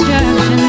destruction